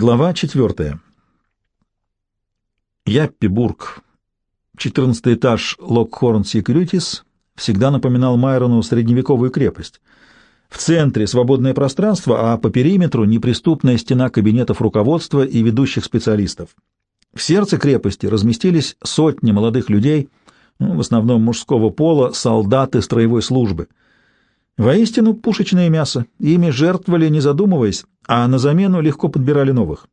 Глава четвертая. Яппибург, 14 этаж Локхорн Секьюритис, всегда напоминал Майрону средневековую крепость. В центре свободное пространство, а по периметру неприступная стена кабинетов руководства и ведущих специалистов. В сердце крепости разместились сотни молодых людей, ну, в основном мужского пола, солдаты строевой службы. Воистину пушечное мясо, ими жертвовали, не задумываясь, а на замену легко подбирали новых.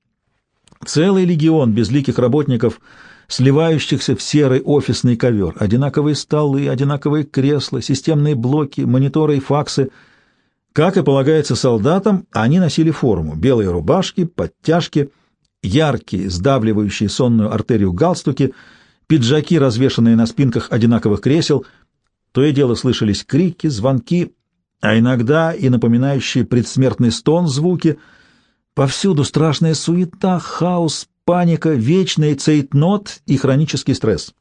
Целый легион безликих работников, сливающихся в серый офисный ковер, одинаковые столы, одинаковые кресла, системные блоки, мониторы и факсы. Как и полагается солдатам, они носили форму, белые рубашки, подтяжки, яркие, сдавливающие сонную артерию галстуки, пиджаки, развешанные на спинках одинаковых кресел. То и дело слышались крики, звонки, а иногда и напоминающие предсмертный стон звуки. Повсюду страшная суета, хаос, паника, вечный цейтнот и хронический стресс.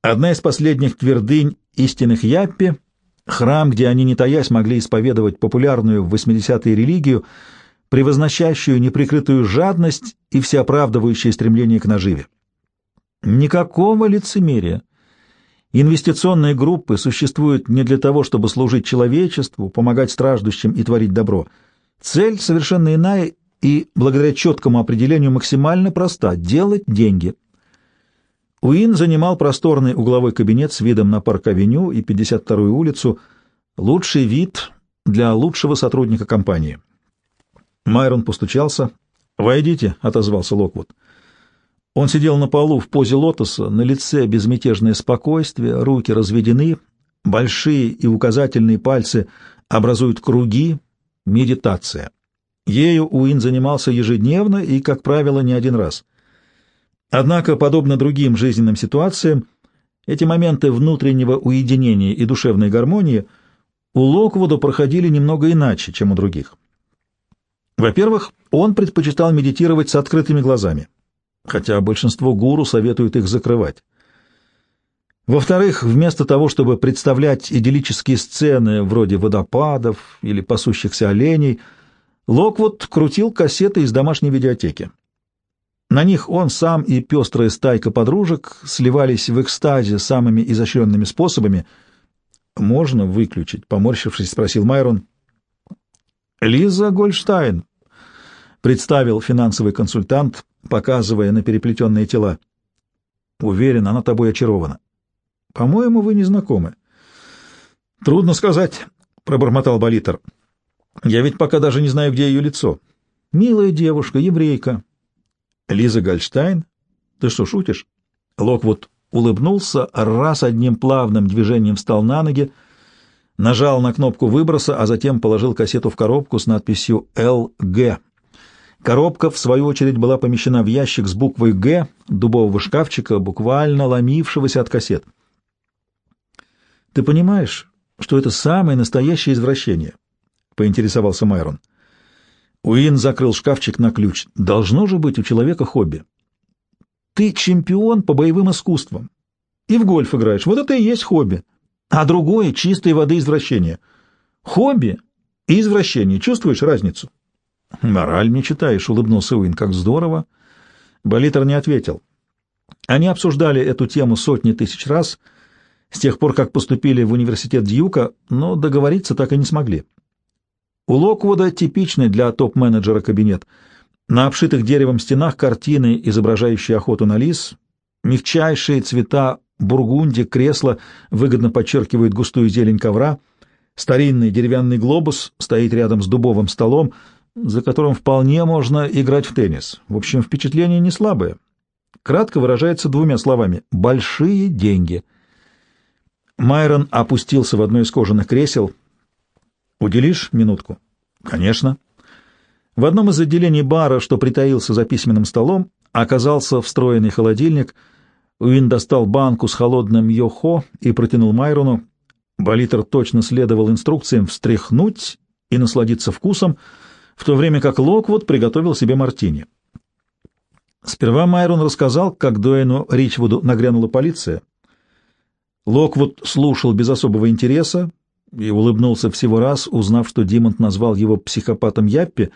Одна из последних твердынь истинных Яппи — храм, где они, не таясь, могли исповедовать популярную в 80-е религию, превозносящую неприкрытую жадность и всеоправдывающее стремление к наживе. Никакого лицемерия — Инвестиционные группы существуют не для того, чтобы служить человечеству, помогать страждущим и творить добро. Цель совершенно иная и, благодаря четкому определению, максимально проста — делать деньги. Уин занимал просторный угловой кабинет с видом на парк-авеню и 52-ю улицу, лучший вид для лучшего сотрудника компании. Майрон постучался. «Войдите», — отозвался Локвуд. Он сидел на полу в позе лотоса, на лице безмятежное спокойствие, руки разведены, большие и указательные пальцы образуют круги, медитация. Ею Уин занимался ежедневно и, как правило, не один раз. Однако, подобно другим жизненным ситуациям, эти моменты внутреннего уединения и душевной гармонии у Локвуда проходили немного иначе, чем у других. Во-первых, он предпочитал медитировать с открытыми глазами хотя большинство гуру советуют их закрывать. Во-вторых, вместо того, чтобы представлять идиллические сцены вроде водопадов или пасущихся оленей, Локвуд крутил кассеты из домашней видеотеки. На них он сам и пестрая стайка подружек сливались в экстазе самыми изощренными способами. «Можно выключить?» — поморщившись, спросил Майрон. «Лиза Гольштайн», — представил финансовый консультант, показывая на переплетенные тела. Уверен, она тобой очарована. По-моему, вы не знакомы. Трудно сказать, пробормотал Болитер. Я ведь пока даже не знаю, где ее лицо. Милая девушка, еврейка. Лиза Гольштайн? Ты что, шутишь? Локвуд улыбнулся, раз одним плавным движением встал на ноги, нажал на кнопку выброса, а затем положил кассету в коробку с надписью «ЛГ» Коробка, в свою очередь, была помещена в ящик с буквой «Г» дубового шкафчика, буквально ломившегося от кассет. «Ты понимаешь, что это самое настоящее извращение?» — поинтересовался Майрон. Уин закрыл шкафчик на ключ. «Должно же быть у человека хобби. Ты чемпион по боевым искусствам. И в гольф играешь. Вот это и есть хобби. А другое — чистой воды извращение. Хобби и извращение. Чувствуешь разницу?» «Мораль не читаешь», — улыбнулся Уин. «Как здорово!» Болитер не ответил. Они обсуждали эту тему сотни тысяч раз с тех пор, как поступили в университет Дьюка, но договориться так и не смогли. У Локвуда типичный для топ-менеджера кабинет. На обшитых деревом стенах картины, изображающие охоту на лис, мягчайшие цвета бургунди, кресла выгодно подчеркивают густую зелень ковра, старинный деревянный глобус стоит рядом с дубовым столом — за которым вполне можно играть в теннис. В общем, впечатление не слабое. Кратко выражается двумя словами «большие деньги». Майрон опустился в одно из кожаных кресел. «Уделишь минутку?» «Конечно». В одном из отделений бара, что притаился за письменным столом, оказался встроенный холодильник. Уин достал банку с холодным йохо и протянул Майрону. Болитер точно следовал инструкциям встряхнуть и насладиться вкусом — в то время как Локвуд приготовил себе мартини. Сперва Майрон рассказал, как Дуэну Ричвуду нагрянула полиция. Локвуд слушал без особого интереса и улыбнулся всего раз, узнав, что Димонт назвал его психопатом Яппи,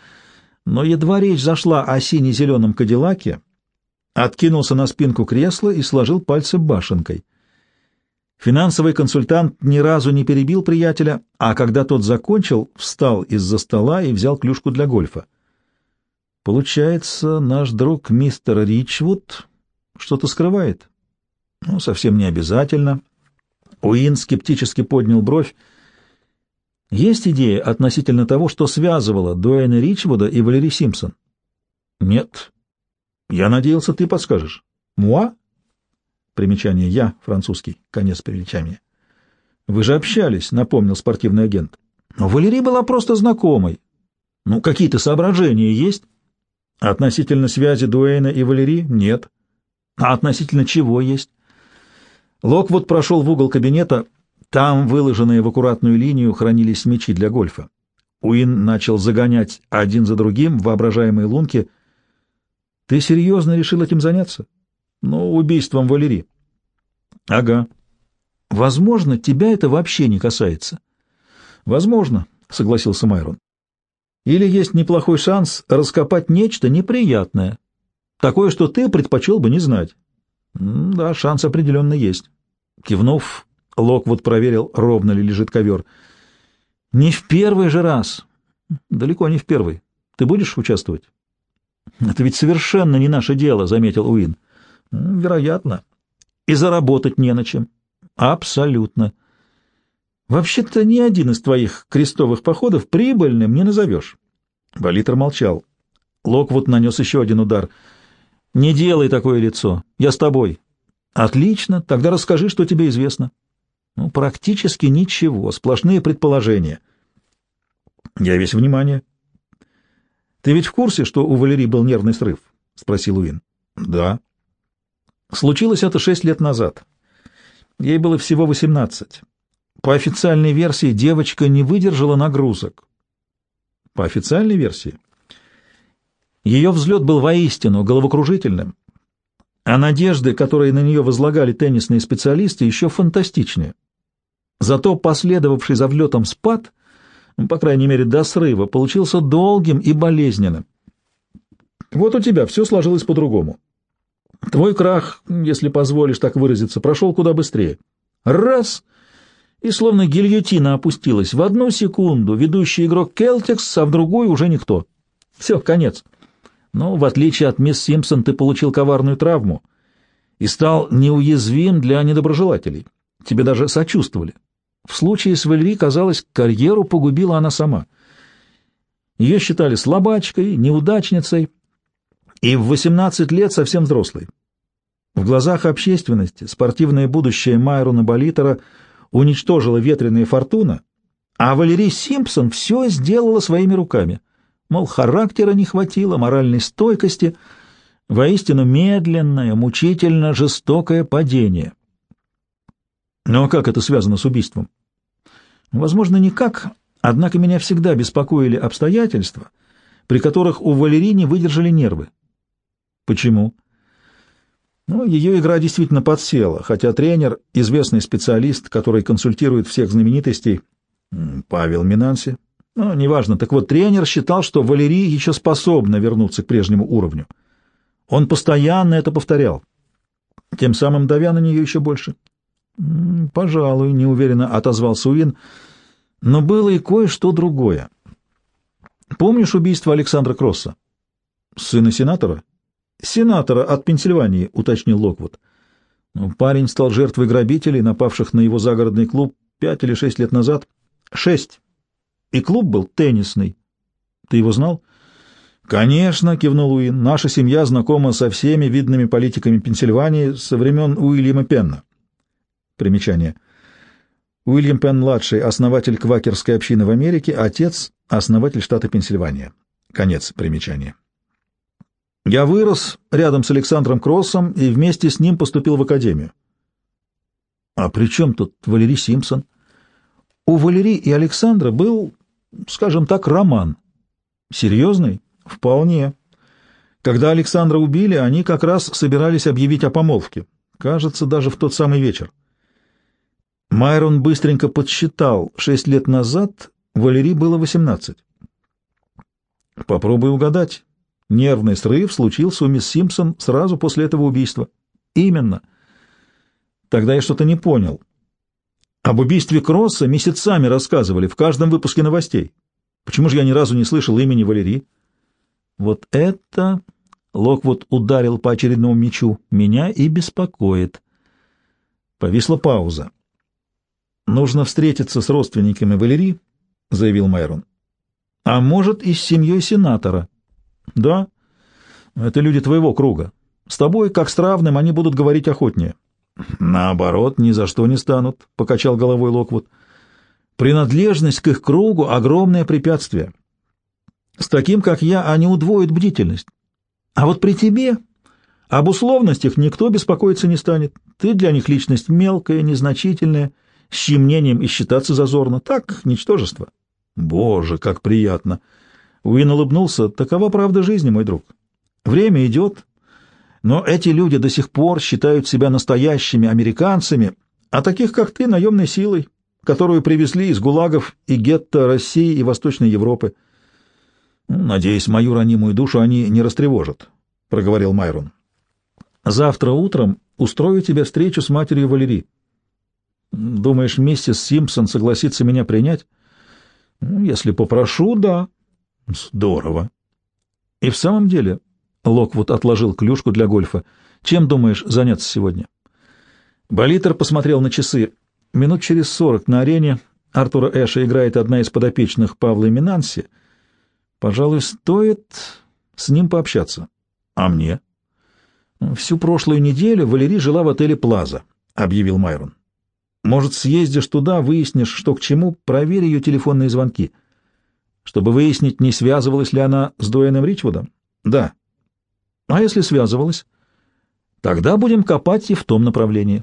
но едва речь зашла о сине-зеленом кадиллаке, откинулся на спинку кресла и сложил пальцы башенкой. Финансовый консультант ни разу не перебил приятеля, а когда тот закончил, встал из-за стола и взял клюшку для гольфа. Получается, наш друг мистер Ричвуд что-то скрывает? Ну, совсем не обязательно. Уин скептически поднял бровь. Есть идея относительно того, что связывало Дуэйна Ричвуда и Валери Симпсон? Нет. Я надеялся, ты подскажешь. Муа? Примечание «я», французский, конец примечания. Вы же общались, напомнил спортивный агент. Но Валерий была просто знакомой. Ну, какие-то соображения есть? Относительно связи Дуэйна и Валерии? Нет. А относительно чего есть? Локвуд прошел в угол кабинета. Там, выложенные в аккуратную линию, хранились мячи для гольфа. Уин начал загонять один за другим воображаемые лунки. «Ты серьезно решил этим заняться?» Ну, убийством Валерии. Ага. Возможно, тебя это вообще не касается. Возможно, согласился Майрон. Или есть неплохой шанс раскопать нечто неприятное. Такое, что ты предпочел бы не знать. Да, шанс определенно есть. Кивнув, Локвуд проверил, ровно ли лежит ковер. Не в первый же раз. Далеко не в первый. Ты будешь участвовать? Это ведь совершенно не наше дело, заметил Уин. Вероятно. И заработать не на чем. Абсолютно. Вообще-то ни один из твоих крестовых походов прибыльным не назовешь. Болитер молчал. Локвуд нанес еще один удар. «Не делай такое лицо. Я с тобой». «Отлично. Тогда расскажи, что тебе известно». «Ну, практически ничего. Сплошные предположения». «Я весь внимание». «Ты ведь в курсе, что у Валерии был нервный срыв?» — спросил Уин. «Да». Случилось это шесть лет назад. Ей было всего восемнадцать. По официальной версии девочка не выдержала нагрузок. По официальной версии ее взлет был воистину головокружительным, а надежды, которые на нее возлагали теннисные специалисты, еще фантастичнее. Зато последовавший за влетом спад, ну, по крайней мере до срыва, получился долгим и болезненным. Вот у тебя все сложилось по-другому. Твой крах, если позволишь так выразиться, прошел куда быстрее. Раз — и словно гильотина опустилась. В одну секунду ведущий игрок Келтекс, а в другую уже никто. Все, конец. Но, в отличие от мисс Симпсон, ты получил коварную травму и стал неуязвим для недоброжелателей. Тебе даже сочувствовали. В случае с Валери, казалось, карьеру погубила она сама. Ее считали слабачкой, неудачницей, и в 18 лет совсем взрослой. В глазах общественности спортивное будущее Майрона Болитера уничтожила ветреная фортуна, а Валерий Симпсон все сделала своими руками. Мол, характера не хватило, моральной стойкости, воистину медленное, мучительно жестокое падение. Но как это связано с убийством? Возможно, никак, однако меня всегда беспокоили обстоятельства, при которых у Валерии не выдержали нервы. Почему? Ну, ее игра действительно подсела, хотя тренер, известный специалист, который консультирует всех знаменитостей, Павел Минанси, ну, неважно, так вот, тренер считал, что Валерия еще способна вернуться к прежнему уровню. Он постоянно это повторял, тем самым давя на нее еще больше. «Пожалуй», — неуверенно отозвался Уин, — «но было и кое-что другое. Помнишь убийство Александра Кросса? Сына сенатора?» «Сенатора от Пенсильвании», — уточнил Локвуд. Ну, парень стал жертвой грабителей, напавших на его загородный клуб пять или шесть лет назад. Шесть. И клуб был теннисный. Ты его знал? Конечно, кивнул Уин. Наша семья знакома со всеми видными политиками Пенсильвании со времен Уильяма Пенна. Примечание. Уильям Пенн-младший, основатель квакерской общины в Америке, отец — основатель штата Пенсильвания. Конец примечания. Я вырос рядом с Александром Кроссом и вместе с ним поступил в академию. А при чем тут Валерий Симпсон? У Валерии и Александра был, скажем так, роман. Серьезный? Вполне. Когда Александра убили, они как раз собирались объявить о помолвке. Кажется, даже в тот самый вечер. Майрон быстренько подсчитал. Шесть лет назад Валерии было восемнадцать. Попробуй угадать. Нервный срыв случился у мисс Симпсон сразу после этого убийства. Именно. Тогда я что-то не понял. Об убийстве Кросса месяцами рассказывали в каждом выпуске новостей. Почему же я ни разу не слышал имени Валерии? Вот это... Локвуд ударил по очередному мечу. Меня и беспокоит. Повисла пауза. «Нужно встретиться с родственниками Валерии», — заявил Майрон. «А может, и с семьей сенатора». «Да, это люди твоего круга. С тобой, как с равным, они будут говорить охотнее». «Наоборот, ни за что не станут», — покачал головой Локвуд. «Принадлежность к их кругу — огромное препятствие. С таким, как я, они удвоят бдительность. А вот при тебе об условностях никто беспокоиться не станет. Ты для них личность мелкая, незначительная, с чьим мнением и считаться зазорно. Так, ничтожество». «Боже, как приятно!» Уин улыбнулся. «Такова правда жизни, мой друг. Время идет, но эти люди до сих пор считают себя настоящими американцами, а таких, как ты, наемной силой, которую привезли из гулагов и гетто России и Восточной Европы. «Надеюсь, мою ранимую душу они не растревожат», — проговорил Майрон. «Завтра утром устрою тебе встречу с матерью Валерии. Думаешь, миссис Симпсон согласится меня принять?» ну, «Если попрошу, да». «Здорово». «И в самом деле Локвуд отложил клюшку для гольфа. «Чем думаешь заняться сегодня?» Болитер посмотрел на часы. Минут через сорок на арене Артура Эша играет одна из подопечных Павла Минанси. Пожалуй, стоит с ним пообщаться. А мне? Всю прошлую неделю Валерий жила в отеле «Плаза», — объявил Майрон. Может, съездишь туда, выяснишь, что к чему, проверь ее телефонные звонки. Чтобы выяснить, не связывалась ли она с Дуэном Ричвудом? Да. А если связывалась? Тогда будем копать и в том направлении.